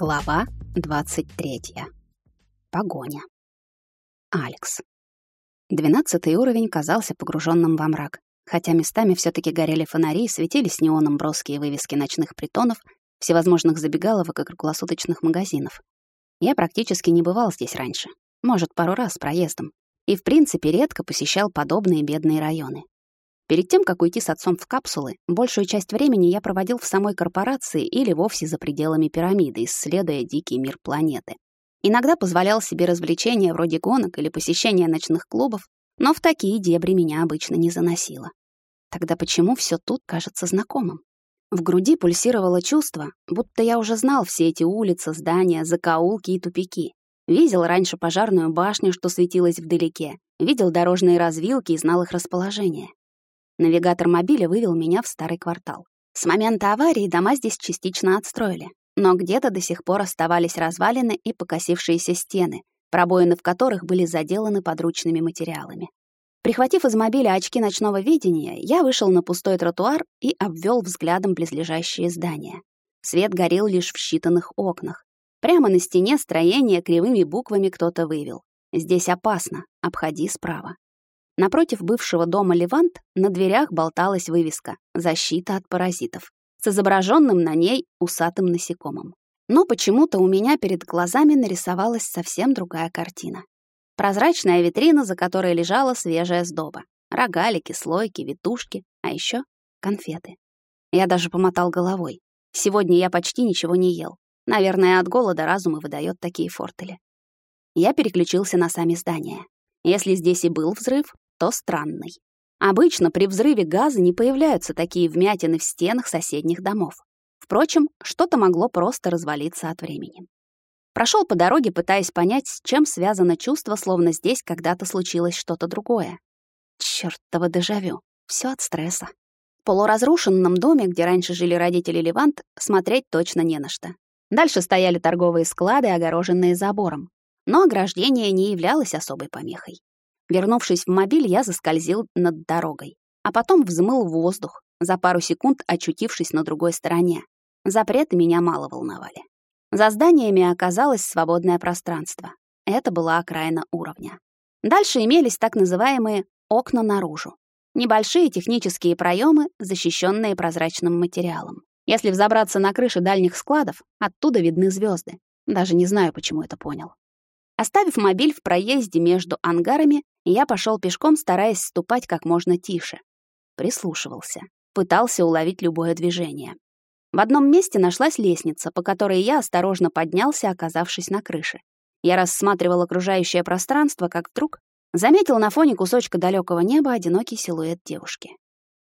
Глава 23. Погоня. Алекс. Двенадцатый уровень казался погруженным во мрак, хотя местами все таки горели фонари и светились неоном броские вывески ночных притонов, всевозможных забегаловок и круглосуточных магазинов. Я практически не бывал здесь раньше, может, пару раз проездом, и, в принципе, редко посещал подобные бедные районы. Перед тем, как уйти с отцом в капсулы, большую часть времени я проводил в самой корпорации или вовсе за пределами пирамиды, исследуя дикий мир планеты. Иногда позволял себе развлечения вроде гонок или посещения ночных клубов, но в такие дебри меня обычно не заносило. Тогда почему все тут кажется знакомым? В груди пульсировало чувство, будто я уже знал все эти улицы, здания, закоулки и тупики. Видел раньше пожарную башню, что светилась вдалеке, видел дорожные развилки и знал их расположение. Навигатор мобиля вывел меня в старый квартал. С момента аварии дома здесь частично отстроили, но где-то до сих пор оставались развалины и покосившиеся стены, пробоины в которых были заделаны подручными материалами. Прихватив из мобиля очки ночного видения, я вышел на пустой тротуар и обвел взглядом близлежащие здания. Свет горел лишь в считанных окнах. Прямо на стене строения кривыми буквами кто-то вывел. «Здесь опасно, обходи справа». Напротив бывшего дома «Левант» на дверях болталась вывеска «Защита от паразитов» с изображенным на ней усатым насекомым. Но почему-то у меня перед глазами нарисовалась совсем другая картина. Прозрачная витрина, за которой лежала свежая сдоба. Рогалики, слойки, витушки, а еще конфеты. Я даже помотал головой. Сегодня я почти ничего не ел. Наверное, от голода разум и выдает такие фортели. Я переключился на сами здания. Если здесь и был взрыв, то странный. Обычно при взрыве газа не появляются такие вмятины в стенах соседних домов. Впрочем, что-то могло просто развалиться от времени. Прошел по дороге, пытаясь понять, с чем связано чувство, словно здесь когда-то случилось что-то другое. Чёртово дежавю. Все от стресса. В полуразрушенном доме, где раньше жили родители Левант, смотреть точно не на что. Дальше стояли торговые склады, огороженные забором. Но ограждение не являлось особой помехой. Вернувшись в мобиль, я заскользил над дорогой, а потом взмыл в воздух, за пару секунд очутившись на другой стороне. Запреты меня мало волновали. За зданиями оказалось свободное пространство. Это была окраина уровня. Дальше имелись так называемые окна наружу. Небольшие технические проемы, защищенные прозрачным материалом. Если взобраться на крыши дальних складов, оттуда видны звезды. Даже не знаю, почему это понял. Оставив мобиль в проезде между ангарами, я пошел пешком, стараясь ступать как можно тише. Прислушивался, пытался уловить любое движение. В одном месте нашлась лестница, по которой я осторожно поднялся, оказавшись на крыше. Я рассматривал окружающее пространство, как вдруг заметил на фоне кусочка далекого неба одинокий силуэт девушки.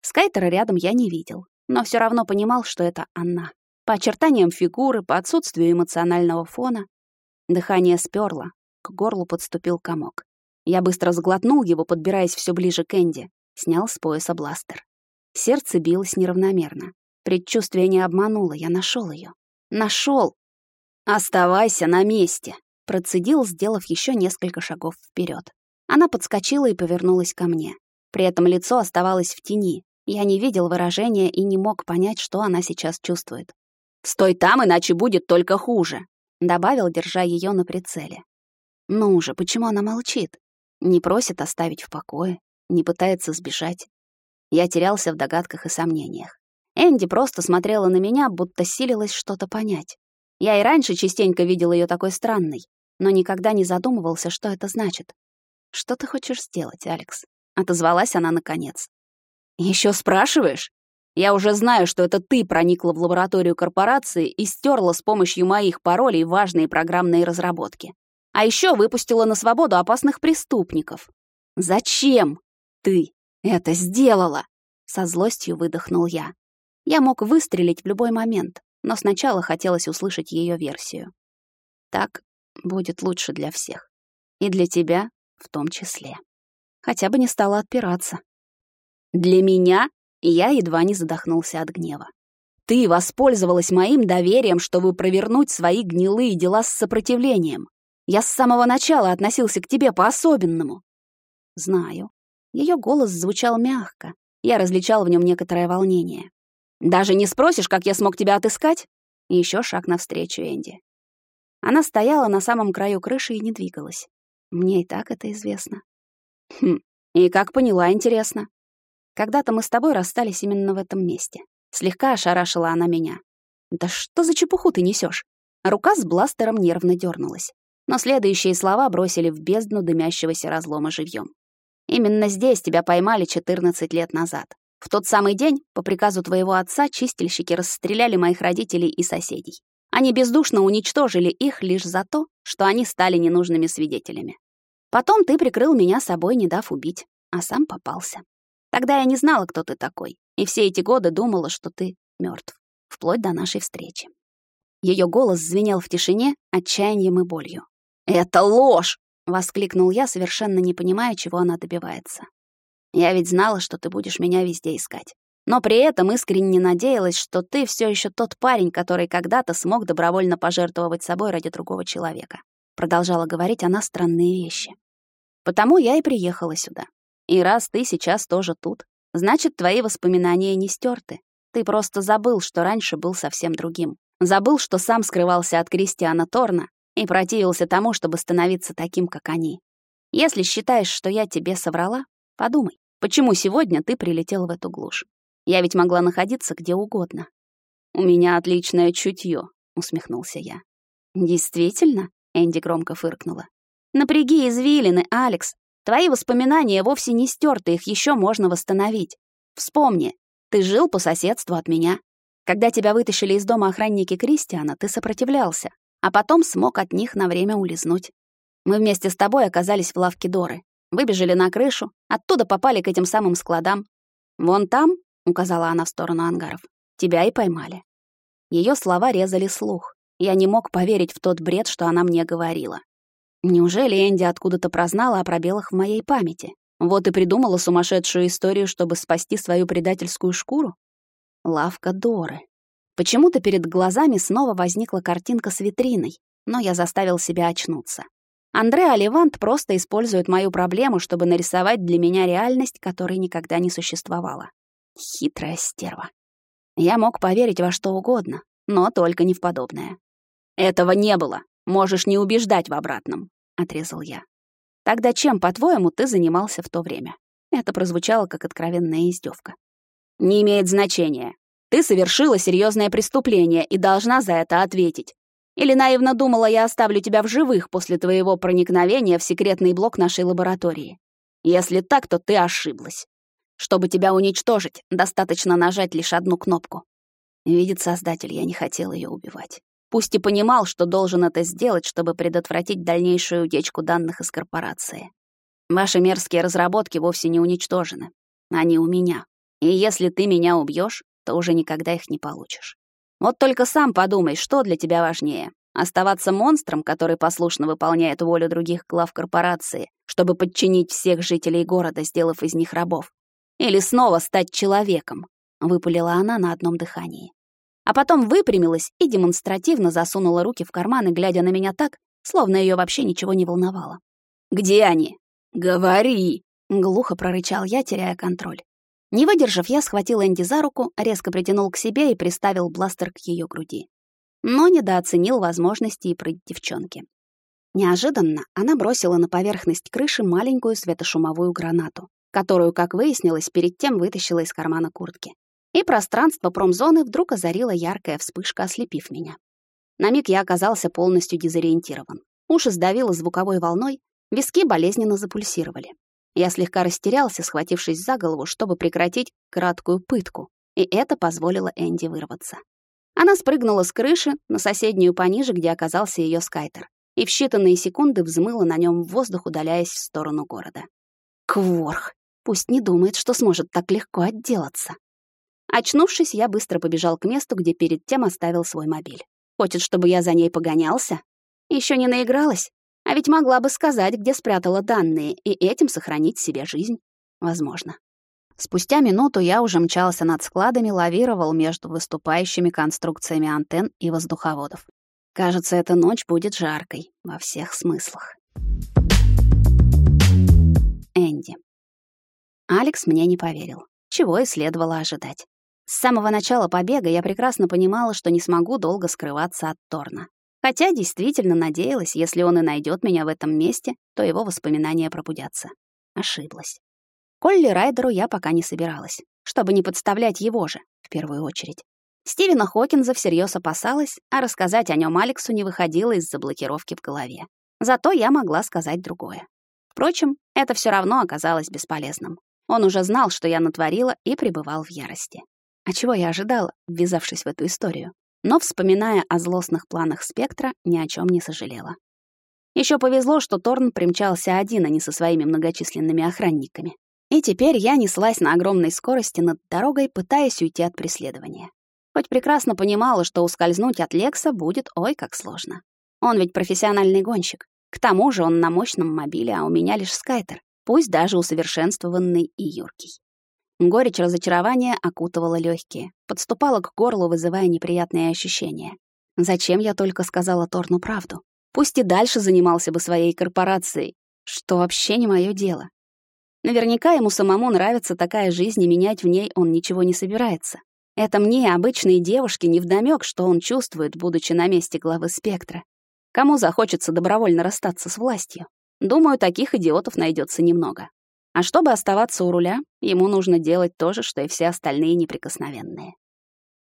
Скайтера рядом я не видел, но все равно понимал, что это она. По очертаниям фигуры, по отсутствию эмоционального фона. Дыхание сперло, к горлу подступил комок. Я быстро сглотнул его, подбираясь все ближе к Энди. Снял с пояса бластер. Сердце билось неравномерно. Предчувствие не обмануло, я нашел ее. Нашел! «Оставайся на месте!» Процедил, сделав еще несколько шагов вперед. Она подскочила и повернулась ко мне. При этом лицо оставалось в тени. Я не видел выражения и не мог понять, что она сейчас чувствует. «Стой там, иначе будет только хуже», — добавил, держа ее на прицеле. Ну же, почему она молчит? Не просит оставить в покое, не пытается сбежать. Я терялся в догадках и сомнениях. Энди просто смотрела на меня, будто силилась что-то понять. Я и раньше частенько видел ее такой странной, но никогда не задумывался, что это значит. «Что ты хочешь сделать, Алекс?» — отозвалась она наконец. Еще спрашиваешь? Я уже знаю, что это ты проникла в лабораторию корпорации и стерла с помощью моих паролей важные программные разработки. А еще выпустила на свободу опасных преступников. Зачем ты это сделала? Со злостью выдохнул я. Я мог выстрелить в любой момент, но сначала хотелось услышать ее версию. Так будет лучше для всех. И для тебя в том числе. Хотя бы не стала отпираться. Для меня я едва не задохнулся от гнева. Ты воспользовалась моим доверием, чтобы провернуть свои гнилые дела с сопротивлением. Я с самого начала относился к тебе по-особенному. Знаю. Ее голос звучал мягко. Я различал в нем некоторое волнение. Даже не спросишь, как я смог тебя отыскать? Еще шаг навстречу, Энди. Она стояла на самом краю крыши и не двигалась. Мне и так это известно. Хм, и как поняла, интересно. Когда-то мы с тобой расстались именно в этом месте. Слегка ошарашила она меня. Да что за чепуху ты несешь? Рука с бластером нервно дернулась. Но следующие слова бросили в бездну дымящегося разлома живьем. Именно здесь тебя поймали 14 лет назад. В тот самый день, по приказу твоего отца, чистильщики расстреляли моих родителей и соседей. Они бездушно уничтожили их лишь за то, что они стали ненужными свидетелями. Потом ты прикрыл меня собой, не дав убить, а сам попался. Тогда я не знала, кто ты такой, и все эти годы думала, что ты мертв, вплоть до нашей встречи. Ее голос звенел в тишине отчаянием и болью. «Это ложь!» — воскликнул я, совершенно не понимая, чего она добивается. «Я ведь знала, что ты будешь меня везде искать. Но при этом искренне надеялась, что ты все еще тот парень, который когда-то смог добровольно пожертвовать собой ради другого человека. Продолжала говорить она странные вещи. Потому я и приехала сюда. И раз ты сейчас тоже тут, значит, твои воспоминания не стерты. Ты просто забыл, что раньше был совсем другим. Забыл, что сам скрывался от Кристиана Торна и противился тому, чтобы становиться таким, как они. Если считаешь, что я тебе соврала, подумай, почему сегодня ты прилетел в эту глушь? Я ведь могла находиться где угодно. У меня отличное чутье, усмехнулся я. Действительно? Энди громко фыркнула. Напряги извилины, Алекс. Твои воспоминания вовсе не стерты, их еще можно восстановить. Вспомни, ты жил по соседству от меня. Когда тебя вытащили из дома охранники Кристиана, ты сопротивлялся, а потом смог от них на время улизнуть. Мы вместе с тобой оказались в лавке Доры, выбежали на крышу, оттуда попали к этим самым складам. Вон там, указала она в сторону ангаров, тебя и поймали. Ее слова резали слух. Я не мог поверить в тот бред, что она мне говорила. Неужели Энди откуда-то прознала о пробелах в моей памяти? Вот и придумала сумасшедшую историю, чтобы спасти свою предательскую шкуру? Лавка Доры. Почему-то перед глазами снова возникла картинка с витриной, но я заставил себя очнуться. Андре Оливант просто использует мою проблему, чтобы нарисовать для меня реальность, которой никогда не существовала. Хитрая стерва. Я мог поверить во что угодно, но только не в подобное. «Этого не было», Можешь не убеждать в обратном, отрезал я. Тогда чем, по-твоему, ты занимался в то время? Это прозвучало как откровенная издевка. Не имеет значения. Ты совершила серьезное преступление и должна за это ответить. Или наивно думала, я оставлю тебя в живых после твоего проникновения в секретный блок нашей лаборатории. Если так, то ты ошиблась. Чтобы тебя уничтожить, достаточно нажать лишь одну кнопку. Видит Создатель, я не хотел ее убивать. Пусть и понимал, что должен это сделать, чтобы предотвратить дальнейшую утечку данных из корпорации. Ваши мерзкие разработки вовсе не уничтожены. Они у меня. И если ты меня убьешь, то уже никогда их не получишь. Вот только сам подумай, что для тебя важнее. Оставаться монстром, который послушно выполняет волю других глав корпорации, чтобы подчинить всех жителей города, сделав из них рабов. Или снова стать человеком, выпалила она на одном дыхании а потом выпрямилась и демонстративно засунула руки в карманы, глядя на меня так, словно ее вообще ничего не волновало. «Где они? Говори!» — глухо прорычал я, теряя контроль. Не выдержав, я схватил Энди за руку, резко притянул к себе и приставил бластер к ее груди. Но недооценил возможности и прыть девчонки. Неожиданно она бросила на поверхность крыши маленькую светошумовую гранату, которую, как выяснилось, перед тем вытащила из кармана куртки и пространство промзоны вдруг озарила яркая вспышка, ослепив меня. На миг я оказался полностью дезориентирован. Уши сдавило звуковой волной, виски болезненно запульсировали. Я слегка растерялся, схватившись за голову, чтобы прекратить краткую пытку, и это позволило Энди вырваться. Она спрыгнула с крыши на соседнюю пониже, где оказался ее скайтер, и в считанные секунды взмыла на нем в воздух, удаляясь в сторону города. Кворх! Пусть не думает, что сможет так легко отделаться. Очнувшись, я быстро побежал к месту, где перед тем оставил свой мобиль. Хочет, чтобы я за ней погонялся? Еще не наигралась? А ведь могла бы сказать, где спрятала данные, и этим сохранить себе жизнь. Возможно. Спустя минуту я уже мчался над складами, лавировал между выступающими конструкциями антенн и воздуховодов. Кажется, эта ночь будет жаркой во всех смыслах. Энди. Алекс мне не поверил, чего и следовало ожидать. С самого начала побега я прекрасно понимала, что не смогу долго скрываться от Торна. Хотя действительно надеялась, если он и найдет меня в этом месте, то его воспоминания пробудятся. Ошиблась. Колли Райдеру я пока не собиралась, чтобы не подставлять его же, в первую очередь. Стивена Хокинза всерьез опасалась, а рассказать о нем Алексу не выходило из-за блокировки в голове. Зато я могла сказать другое. Впрочем, это все равно оказалось бесполезным. Он уже знал, что я натворила, и пребывал в ярости. А чего я ожидала, ввязавшись в эту историю? Но, вспоминая о злостных планах Спектра, ни о чем не сожалела. Еще повезло, что Торн примчался один, а не со своими многочисленными охранниками. И теперь я неслась на огромной скорости над дорогой, пытаясь уйти от преследования. Хоть прекрасно понимала, что ускользнуть от Лекса будет ой как сложно. Он ведь профессиональный гонщик. К тому же он на мощном мобиле, а у меня лишь скайтер, пусть даже усовершенствованный и юркий. Горечь разочарования окутывала легкие, подступала к горлу, вызывая неприятные ощущения. Зачем я только сказала Торну правду? Пусть и дальше занимался бы своей корпорацией, что вообще не мое дело. Наверняка ему самому нравится такая жизнь, и менять в ней он ничего не собирается. Это мне, обычной девушке, невдомёк, что он чувствует, будучи на месте главы спектра. Кому захочется добровольно расстаться с властью? Думаю, таких идиотов найдется немного. А чтобы оставаться у руля, ему нужно делать то же, что и все остальные неприкосновенные.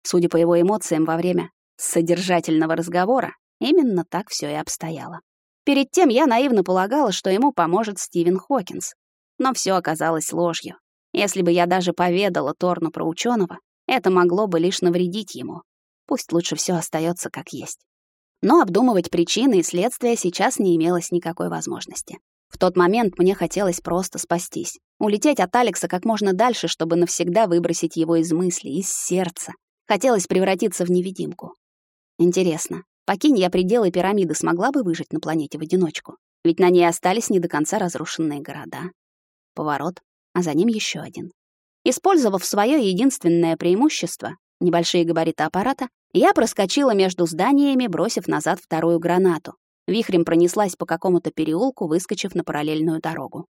Судя по его эмоциям во время содержательного разговора, именно так все и обстояло. Перед тем я наивно полагала, что ему поможет Стивен Хокинс. Но все оказалось ложью. Если бы я даже поведала Торну про ученого, это могло бы лишь навредить ему. Пусть лучше все остается как есть. Но обдумывать причины и следствия сейчас не имелось никакой возможности. В тот момент мне хотелось просто спастись. Улететь от Алекса как можно дальше, чтобы навсегда выбросить его из мыслей, из сердца. Хотелось превратиться в невидимку. Интересно, покинь я пределы пирамиды, смогла бы выжить на планете в одиночку? Ведь на ней остались не до конца разрушенные города. Поворот, а за ним еще один. Использовав свое единственное преимущество — небольшие габариты аппарата, я проскочила между зданиями, бросив назад вторую гранату, Вихрем пронеслась по какому-то переулку, выскочив на параллельную дорогу.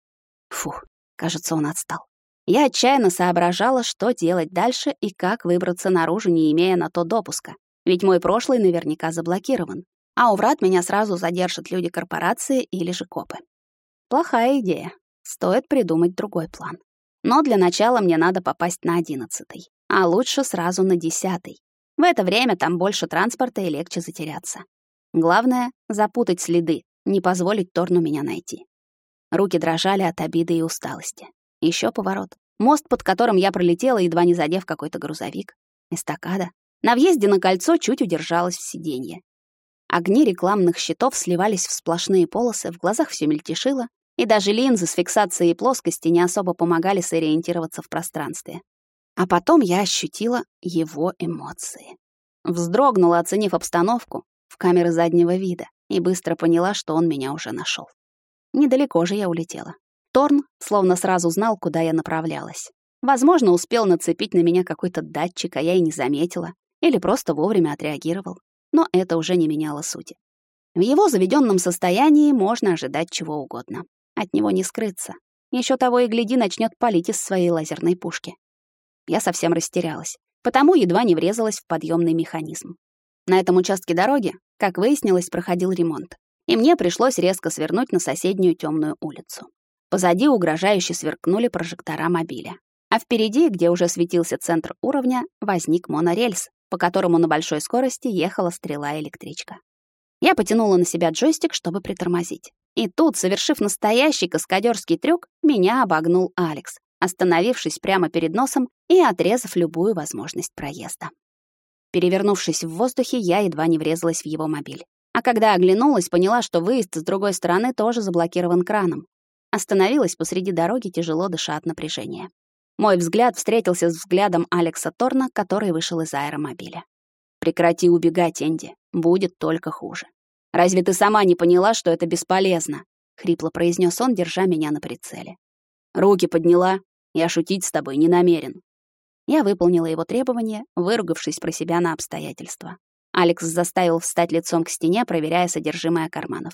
Фух, кажется, он отстал. Я отчаянно соображала, что делать дальше и как выбраться наружу, не имея на то допуска. Ведь мой прошлый наверняка заблокирован. А у врат меня сразу задержат люди корпорации или же копы. Плохая идея. Стоит придумать другой план. Но для начала мне надо попасть на одиннадцатый, а лучше сразу на десятый. В это время там больше транспорта и легче затеряться. Главное — запутать следы, не позволить Торну меня найти. Руки дрожали от обиды и усталости. Еще поворот. Мост, под которым я пролетела, едва не задев какой-то грузовик. Эстакада. На въезде на кольцо чуть удержалась в сиденье. Огни рекламных щитов сливались в сплошные полосы, в глазах все мельтешило, и даже линзы с фиксацией плоскости не особо помогали сориентироваться в пространстве. А потом я ощутила его эмоции. Вздрогнула, оценив обстановку, в камеры заднего вида и быстро поняла, что он меня уже нашел. Недалеко же я улетела. Торн словно сразу знал, куда я направлялась. Возможно, успел нацепить на меня какой-то датчик, а я и не заметила, или просто вовремя отреагировал. Но это уже не меняло сути. В его заведенном состоянии можно ожидать чего угодно. От него не скрыться. Еще того и гляди, начнет палить из своей лазерной пушки. Я совсем растерялась, потому едва не врезалась в подъемный механизм. На этом участке дороги, как выяснилось, проходил ремонт, и мне пришлось резко свернуть на соседнюю темную улицу. Позади угрожающе сверкнули прожектора мобиля. А впереди, где уже светился центр уровня, возник монорельс, по которому на большой скорости ехала стрела-электричка. Я потянула на себя джойстик, чтобы притормозить. И тут, совершив настоящий каскадерский трюк, меня обогнул Алекс, остановившись прямо перед носом и отрезав любую возможность проезда. Перевернувшись в воздухе, я едва не врезалась в его мобиль. А когда оглянулась, поняла, что выезд с другой стороны тоже заблокирован краном. Остановилась посреди дороги, тяжело дыша от напряжения. Мой взгляд встретился с взглядом Алекса Торна, который вышел из аэромобиля. «Прекрати убегать, Энди. Будет только хуже. Разве ты сама не поняла, что это бесполезно?» — хрипло произнес он, держа меня на прицеле. «Руки подняла. Я шутить с тобой не намерен. Я выполнила его требования, выругавшись про себя на обстоятельства. Алекс заставил встать лицом к стене, проверяя содержимое карманов.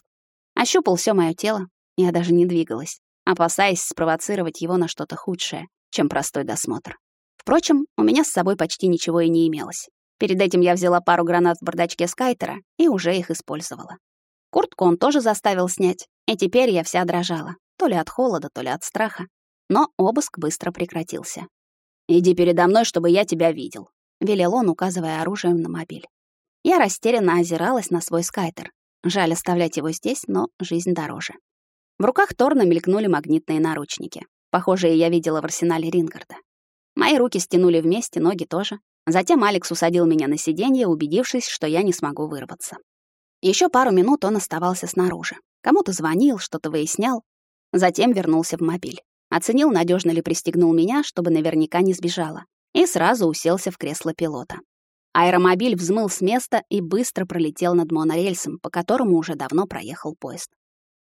Ощупал все мое тело, я даже не двигалась, опасаясь спровоцировать его на что-то худшее, чем простой досмотр. Впрочем, у меня с собой почти ничего и не имелось. Перед этим я взяла пару гранат в бардачке скайтера и уже их использовала. Куртку он тоже заставил снять, и теперь я вся дрожала, то ли от холода, то ли от страха. Но обыск быстро прекратился. «Иди передо мной, чтобы я тебя видел», — велел он, указывая оружием на мобиль. Я растерянно озиралась на свой скайтер. Жаль оставлять его здесь, но жизнь дороже. В руках Торна мелькнули магнитные наручники. Похожие я видела в арсенале Рингарда. Мои руки стянули вместе, ноги тоже. Затем Алекс усадил меня на сиденье, убедившись, что я не смогу вырваться. Еще пару минут он оставался снаружи. Кому-то звонил, что-то выяснял. Затем вернулся в мобиль. Оценил, надежно ли пристегнул меня, чтобы наверняка не сбежала. И сразу уселся в кресло пилота. Аэромобиль взмыл с места и быстро пролетел над монорельсом, по которому уже давно проехал поезд.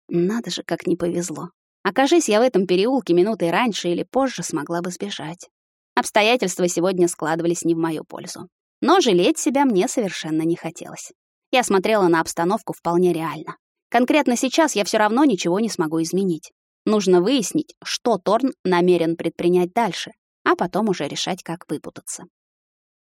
Надо же, как не повезло. Окажись я в этом переулке минутой раньше или позже, смогла бы сбежать. Обстоятельства сегодня складывались не в мою пользу. Но жалеть себя мне совершенно не хотелось. Я смотрела на обстановку вполне реально. Конкретно сейчас я все равно ничего не смогу изменить. Нужно выяснить, что Торн намерен предпринять дальше, а потом уже решать, как выпутаться.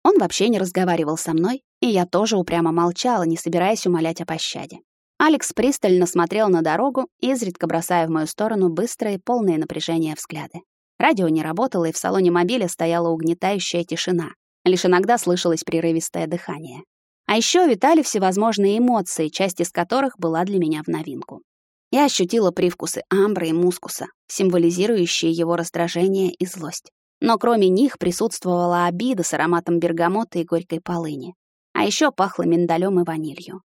Он вообще не разговаривал со мной, и я тоже упрямо молчала, не собираясь умолять о пощаде. Алекс пристально смотрел на дорогу, изредка бросая в мою сторону быстрые, полные напряжения взгляды. Радио не работало, и в салоне мобиля стояла угнетающая тишина. Лишь иногда слышалось прерывистое дыхание. А еще витали всевозможные эмоции, часть из которых была для меня в новинку. Я ощутила привкусы амбра и мускуса, символизирующие его раздражение и злость. Но кроме них присутствовала обида с ароматом бергамота и горькой полыни. А еще пахло миндалем и ванилью.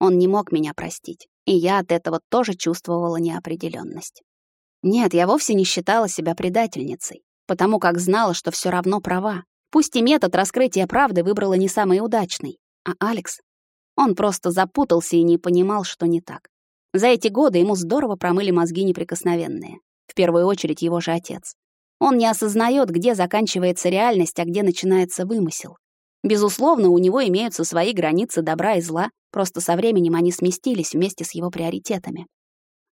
Он не мог меня простить, и я от этого тоже чувствовала неопределенность. Нет, я вовсе не считала себя предательницей, потому как знала, что все равно права. Пусть и метод раскрытия правды выбрала не самый удачный, а Алекс? Он просто запутался и не понимал, что не так. За эти годы ему здорово промыли мозги неприкосновенные. В первую очередь его же отец. Он не осознает, где заканчивается реальность, а где начинается вымысел. Безусловно, у него имеются свои границы добра и зла, просто со временем они сместились вместе с его приоритетами.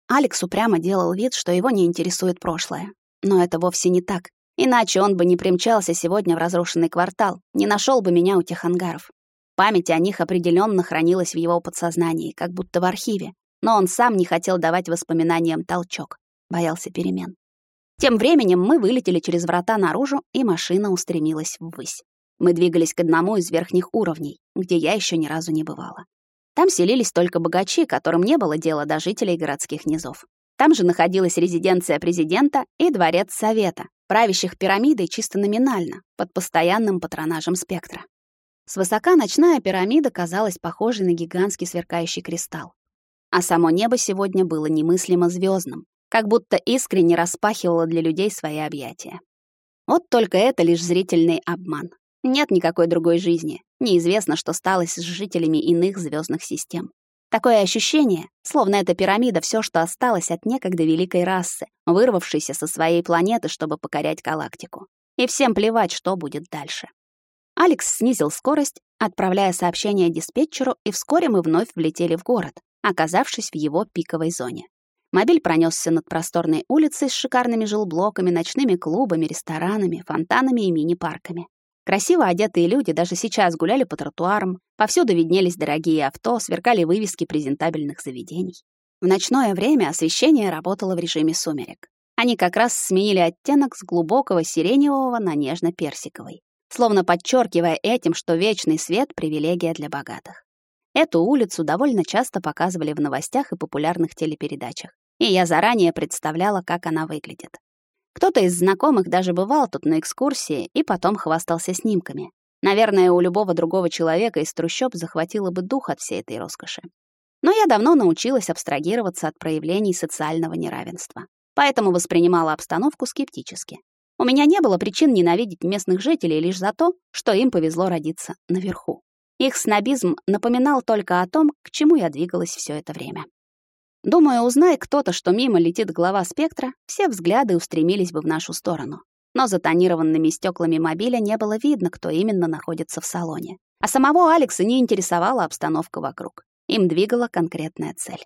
Алекс упрямо делал вид, что его не интересует прошлое. Но это вовсе не так. Иначе он бы не примчался сегодня в разрушенный квартал, не нашел бы меня у тех ангаров. Память о них определенно хранилась в его подсознании, как будто в архиве, но он сам не хотел давать воспоминаниям толчок, боялся перемен. Тем временем мы вылетели через врата наружу, и машина устремилась ввысь. Мы двигались к одному из верхних уровней, где я еще ни разу не бывала. Там селились только богачи, которым не было дела до жителей городских низов. Там же находилась резиденция президента и дворец совета, правящих пирамидой чисто номинально, под постоянным патронажем спектра. Свысока ночная пирамида казалась похожей на гигантский сверкающий кристалл. А само небо сегодня было немыслимо звездным, как будто искренне распахивало для людей свои объятия. Вот только это лишь зрительный обман. Нет никакой другой жизни. Неизвестно, что стало с жителями иных звездных систем. Такое ощущение, словно эта пирамида все, что осталось от некогда великой расы, вырвавшейся со своей планеты, чтобы покорять галактику. И всем плевать, что будет дальше. Алекс снизил скорость, отправляя сообщение диспетчеру, и вскоре мы вновь влетели в город, оказавшись в его пиковой зоне. Мобиль пронесся над просторной улицей с шикарными жилблоками, ночными клубами, ресторанами, фонтанами и мини-парками. Красиво одетые люди даже сейчас гуляли по тротуарам, повсюду виднелись дорогие авто, сверкали вывески презентабельных заведений. В ночное время освещение работало в режиме сумерек. Они как раз сменили оттенок с глубокого сиреневого на нежно-персиковый словно подчеркивая этим, что вечный свет — привилегия для богатых. Эту улицу довольно часто показывали в новостях и популярных телепередачах, и я заранее представляла, как она выглядит. Кто-то из знакомых даже бывал тут на экскурсии и потом хвастался снимками. Наверное, у любого другого человека из трущоб захватило бы дух от всей этой роскоши. Но я давно научилась абстрагироваться от проявлений социального неравенства, поэтому воспринимала обстановку скептически. У меня не было причин ненавидеть местных жителей лишь за то, что им повезло родиться наверху. Их снобизм напоминал только о том, к чему я двигалась все это время. Думаю, узнай кто-то, что мимо летит глава спектра, все взгляды устремились бы в нашу сторону. Но за тонированными стеклами мобиля не было видно, кто именно находится в салоне. А самого Алекса не интересовала обстановка вокруг. Им двигала конкретная цель.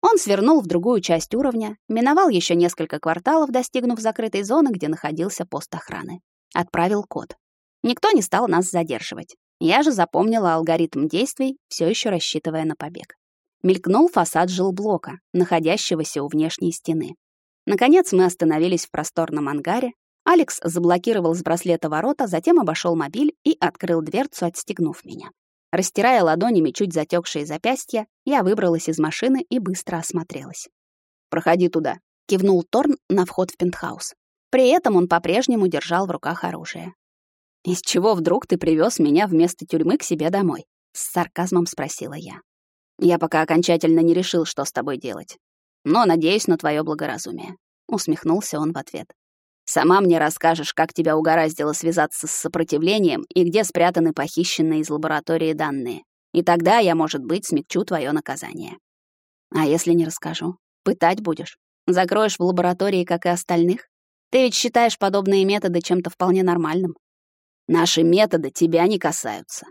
Он свернул в другую часть уровня, миновал еще несколько кварталов, достигнув закрытой зоны, где находился пост охраны. Отправил код. Никто не стал нас задерживать. Я же запомнила алгоритм действий, все еще рассчитывая на побег. Мелькнул фасад жилблока, находящегося у внешней стены. Наконец мы остановились в просторном ангаре. Алекс заблокировал с браслета ворота, затем обошел мобиль и открыл дверцу, отстегнув меня. Растирая ладонями чуть затекшие запястья, я выбралась из машины и быстро осмотрелась. «Проходи туда», — кивнул Торн на вход в пентхаус. При этом он по-прежнему держал в руках оружие. «Из чего вдруг ты привез меня вместо тюрьмы к себе домой?» — с сарказмом спросила я. «Я пока окончательно не решил, что с тобой делать. Но надеюсь на твое благоразумие», — усмехнулся он в ответ. Сама мне расскажешь, как тебя угораздило связаться с сопротивлением и где спрятаны похищенные из лаборатории данные. И тогда я, может быть, смягчу твое наказание. А если не расскажу? Пытать будешь? Закроешь в лаборатории, как и остальных? Ты ведь считаешь подобные методы чем-то вполне нормальным. Наши методы тебя не касаются.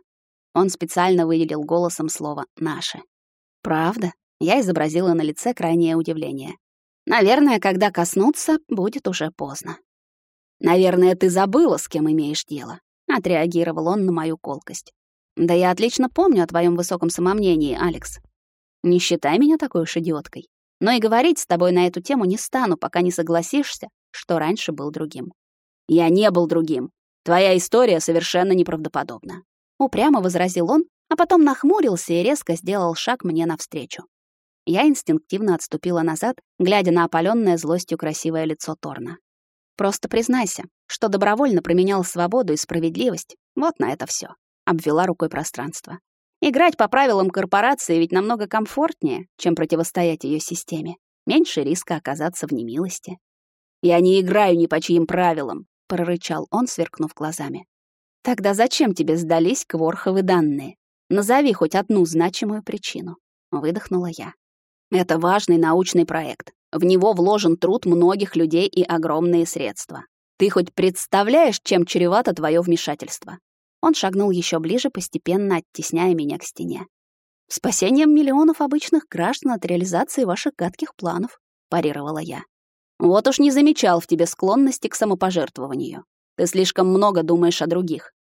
Он специально выделил голосом слово «наши». Правда? Я изобразила на лице крайнее удивление. Наверное, когда коснуться, будет уже поздно. Наверное, ты забыла, с кем имеешь дело, отреагировал он на мою колкость. Да я отлично помню о твоем высоком самомнении, Алекс. Не считай меня такой уж идиоткой. Но и говорить с тобой на эту тему не стану, пока не согласишься, что раньше был другим. Я не был другим. Твоя история совершенно неправдоподобна. Упрямо возразил он, а потом нахмурился и резко сделал шаг мне навстречу. Я инстинктивно отступила назад, глядя на опаленное злостью красивое лицо Торна. Просто признайся, что добровольно променял свободу и справедливость. Вот на это все. Обвела рукой пространство. Играть по правилам корпорации ведь намного комфортнее, чем противостоять ее системе. Меньше риска оказаться в немилости. «Я не играю ни по чьим правилам», — прорычал он, сверкнув глазами. «Тогда зачем тебе сдались кворховы данные? Назови хоть одну значимую причину», — выдохнула я. Это важный научный проект. В него вложен труд многих людей и огромные средства. Ты хоть представляешь, чем чревато твое вмешательство? Он шагнул еще ближе, постепенно оттесняя меня к стене. Спасением миллионов обычных граждан от реализации ваших гадких планов, парировала я. Вот уж не замечал в тебе склонности к самопожертвованию. Ты слишком много думаешь о других.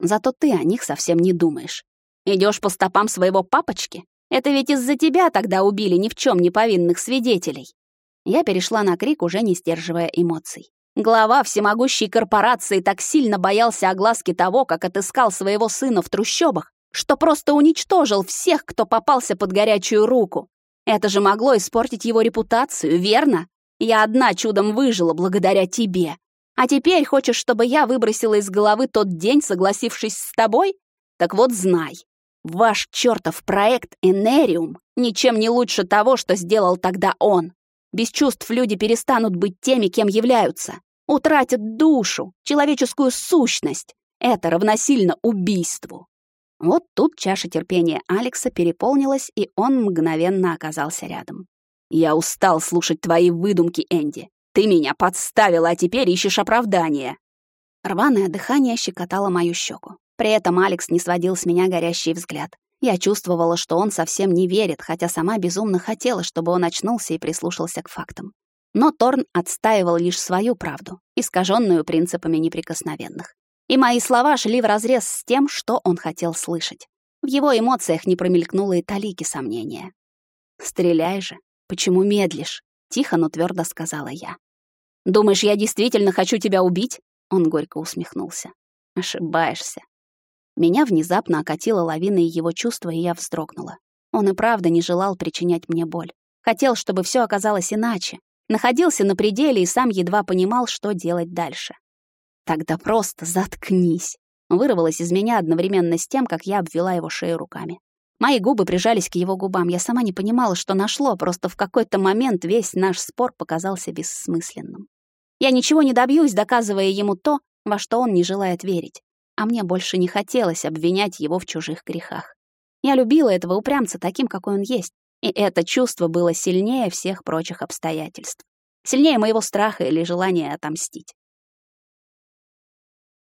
Зато ты о них совсем не думаешь. Идешь по стопам своего папочки, это ведь из-за тебя тогда убили ни в чем не повинных свидетелей. Я перешла на крик, уже не сдерживая эмоций. Глава всемогущей корпорации так сильно боялся огласки того, как отыскал своего сына в трущобах, что просто уничтожил всех, кто попался под горячую руку. Это же могло испортить его репутацию, верно? Я одна чудом выжила благодаря тебе. А теперь хочешь, чтобы я выбросила из головы тот день, согласившись с тобой? Так вот знай, Ваш чертов проект «Энериум» ничем не лучше того, что сделал тогда он. Без чувств люди перестанут быть теми, кем являются. Утратят душу, человеческую сущность. Это равносильно убийству. Вот тут чаша терпения Алекса переполнилась, и он мгновенно оказался рядом. «Я устал слушать твои выдумки, Энди. Ты меня подставила, а теперь ищешь оправдания». Рваное дыхание щекотало мою щеку. При этом Алекс не сводил с меня горящий взгляд. Я чувствовала, что он совсем не верит, хотя сама безумно хотела, чтобы он очнулся и прислушался к фактам. Но Торн отстаивал лишь свою правду, искаженную принципами неприкосновенных. И мои слова шли вразрез с тем, что он хотел слышать. В его эмоциях не промелькнуло и талики сомнения. «Стреляй же! Почему медлишь?» — тихо, но твердо сказала я. «Думаешь, я действительно хочу тебя убить?» Он горько усмехнулся. «Ошибаешься. Меня внезапно окатила лавиной его чувства, и я вздрогнула. Он и правда не желал причинять мне боль. Хотел, чтобы все оказалось иначе. Находился на пределе и сам едва понимал, что делать дальше. «Тогда просто заткнись!» Вырвалось из меня одновременно с тем, как я обвела его шею руками. Мои губы прижались к его губам. Я сама не понимала, что нашло, просто в какой-то момент весь наш спор показался бессмысленным. Я ничего не добьюсь, доказывая ему то, во что он не желает верить а мне больше не хотелось обвинять его в чужих грехах. Я любила этого упрямца таким, какой он есть, и это чувство было сильнее всех прочих обстоятельств. Сильнее моего страха или желания отомстить.